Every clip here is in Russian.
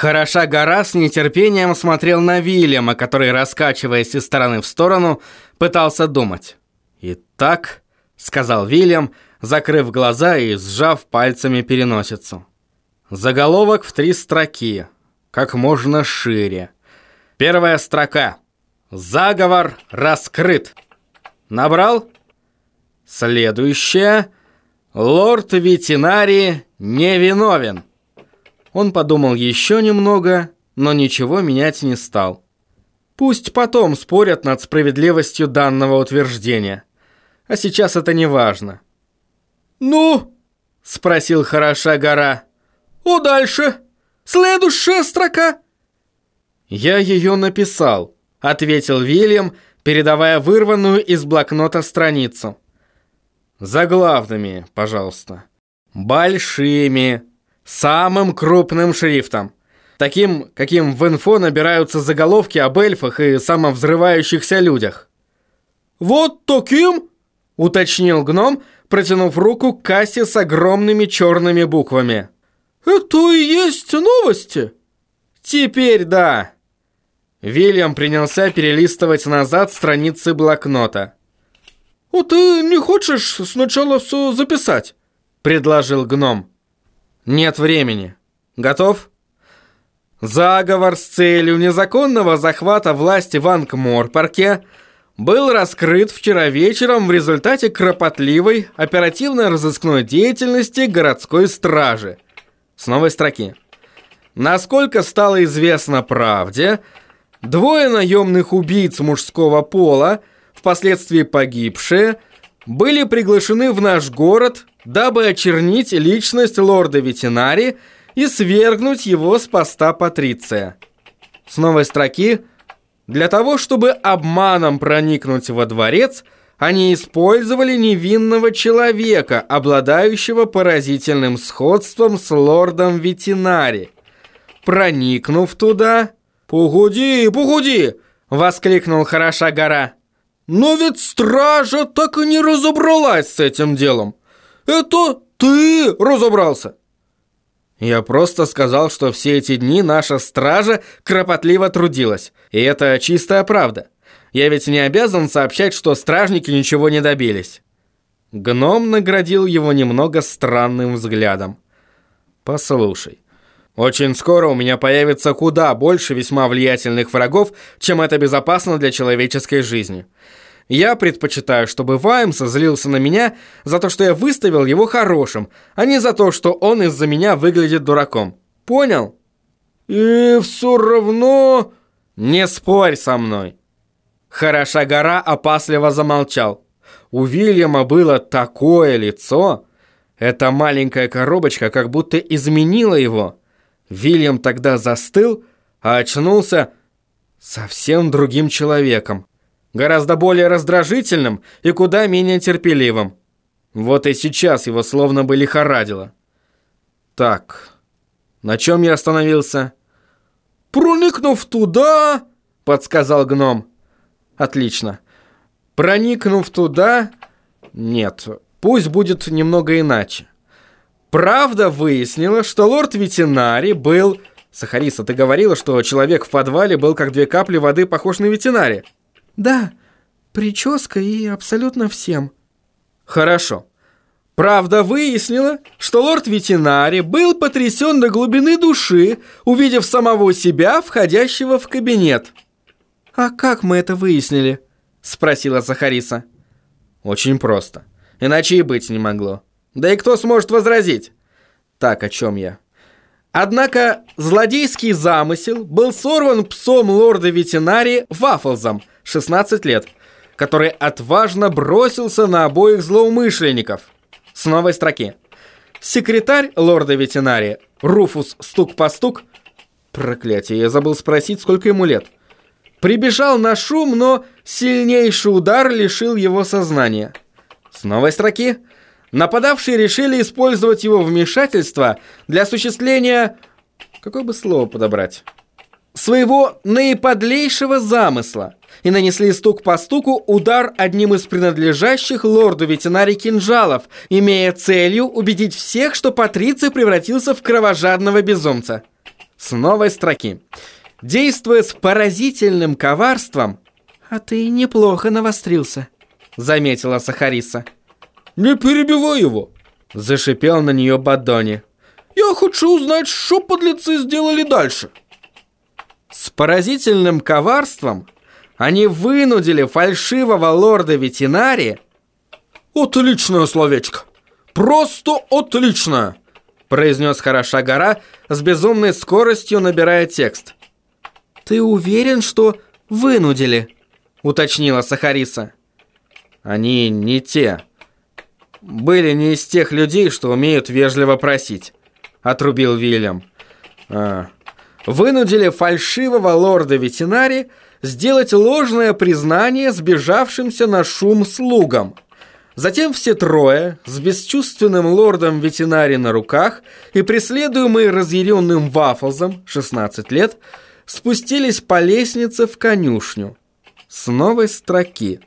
Хороша гора с нетерпением смотрел на Вильяма, который, раскачиваясь из стороны в сторону, пытался думать. «Итак», — сказал Вильям, закрыв глаза и сжав пальцами переносицу. Заголовок в три строки, как можно шире. Первая строка. Заговор раскрыт. Набрал? Следующая. Лорд ветеринарии невиновен. Он подумал еще немного, но ничего менять не стал. Пусть потом спорят над справедливостью данного утверждения. А сейчас это не важно. «Ну?» – спросил хороша гора. «О, дальше? Следующая строка?» «Я ее написал», – ответил Вильям, передавая вырванную из блокнота страницу. «Заглавными, пожалуйста. Большими, самым крупным шрифтом. Таким, каким в инфо набираются заголовки об эльфах и самовзрывающихся людях». «Вот таким?» – уточнил гном, протянув руку к кассе с огромными черными буквами. «Это и есть новости?» «Теперь да». Вильям принялся перелистывать назад страницы блокнота. «А ты не хочешь сначала все записать?» – предложил гном. «Нет времени. Готов?» Заговор с целью незаконного захвата власти в Ангморпарке был раскрыт вчера вечером в результате кропотливой оперативно-розыскной деятельности городской стражи. С новой строки. Насколько стало известно правде, двое наемных убийц мужского пола, впоследствии погибшие, были приглашены в наш город, дабы очернить личность лорда ветеринари и свергнуть его с поста патриция. С новой строки «Для того, чтобы обманом проникнуть во дворец», они использовали невинного человека, обладающего поразительным сходством с лордом ветеринари. Проникнув туда... «Погоди, погоди!» — воскликнул хороша гора. «Но ведь стража так и не разобралась с этим делом. Это ты разобрался!» Я просто сказал, что все эти дни наша стража кропотливо трудилась. И это чистая правда. Я ведь не обязан сообщать, что стражники ничего не добились. Гном наградил его немного странным взглядом. Послушай, очень скоро у меня появится куда больше весьма влиятельных врагов, чем это безопасно для человеческой жизни. Я предпочитаю, чтобы Ваймс злился на меня за то, что я выставил его хорошим, а не за то, что он из-за меня выглядит дураком. Понял? И все равно... Не спорь со мной. Хороша гора опасливо замолчал. У Вильяма было такое лицо. Эта маленькая коробочка как будто изменила его. Вильям тогда застыл, а очнулся совсем другим человеком гораздо более раздражительным и куда менее терпеливым. Вот и сейчас его словно бы лихорадило. Так, на чем я остановился? «Проникнув туда...» — подсказал гном. «Отлично. Проникнув туда...» «Нет, пусть будет немного иначе. Правда выяснила, что лорд ветеринарий был...» «Сахариса, ты говорила, что человек в подвале был как две капли воды похож на ветеринария?» Да, прическа и абсолютно всем. Хорошо. Правда выяснила, что лорд ветеринари был потрясен до глубины души, увидев самого себя, входящего в кабинет. «А как мы это выяснили?» – спросила Захариса. «Очень просто. Иначе и быть не могло. Да и кто сможет возразить?» «Так, о чем я?» Однако злодейский замысел был сорван псом лорда ветеринарии Вафлзом, 16 лет, который отважно бросился на обоих злоумышленников. С новой строки. Секретарь лорда ветеринария Руфус стук по стук Проклятие, я забыл спросить, сколько ему лет. Прибежал на шум, но сильнейший удар лишил его сознания. С новой строки. Нападавшие решили использовать его вмешательство для осуществления... Какое бы слово подобрать? Своего наиподлейшего замысла – и нанесли стук по стуку удар одним из принадлежащих лорду ветеринарий кинжалов, имея целью убедить всех, что Патриций превратился в кровожадного безумца. С новой строки. Действуя с поразительным коварством... А ты неплохо навострился, заметила Сахариса. Не перебивай его, зашипел на нее Бадони. Я хочу узнать, что подлецы сделали дальше. С поразительным коварством они вынудили фальшивого лорда ветеринари... Отличное словечко. Просто отлично, произнес хороша гора с безумной скоростью набирая текст. Ты уверен, что вынудили? уточнила Сахариса. Они не те. Были не из тех людей, что умеют вежливо просить, отрубил Вильям. А, вынудили фальшивого лорда ветеринари сделать ложное признание сбежавшимся на шум слугам. Затем все трое, с бесчувственным лордом ветеринари на руках и преследуемые разъяренным Вафлзом, 16 лет, спустились по лестнице в конюшню. С новой строки.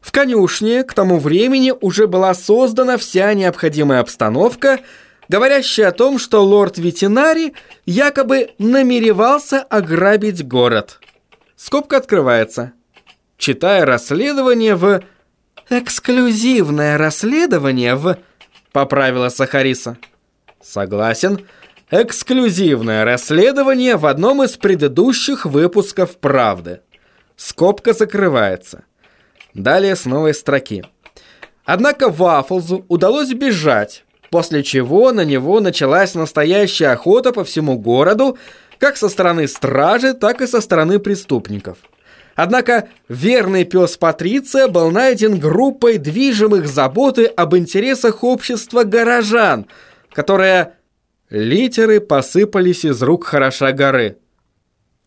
В конюшне к тому времени уже была создана вся необходимая обстановка, говорящая о том, что лорд ветеринари якобы намеревался ограбить город. Скобка открывается. Читая расследование в «Эксклюзивное расследование в...» — поправила Сахариса. «Согласен. Эксклюзивное расследование в одном из предыдущих выпусков «Правды». Скобка закрывается. Далее с новой строки. Однако Вафлзу удалось бежать, после чего на него началась настоящая охота по всему городу, как со стороны стражи, так и со стороны преступников – Однако верный пес Патриция был найден группой движимых заботы об интересах общества горожан, которая... Литеры посыпались из рук хороша горы.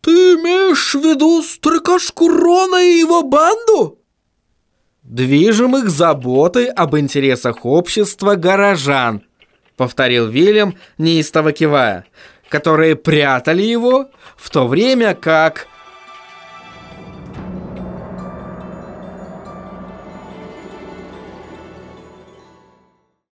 «Ты имеешь в виду старикашку Рона и его банду?» «Движимых заботы об интересах общества горожан», — повторил Вильям, неистово кивая, «которые прятали его, в то время как...»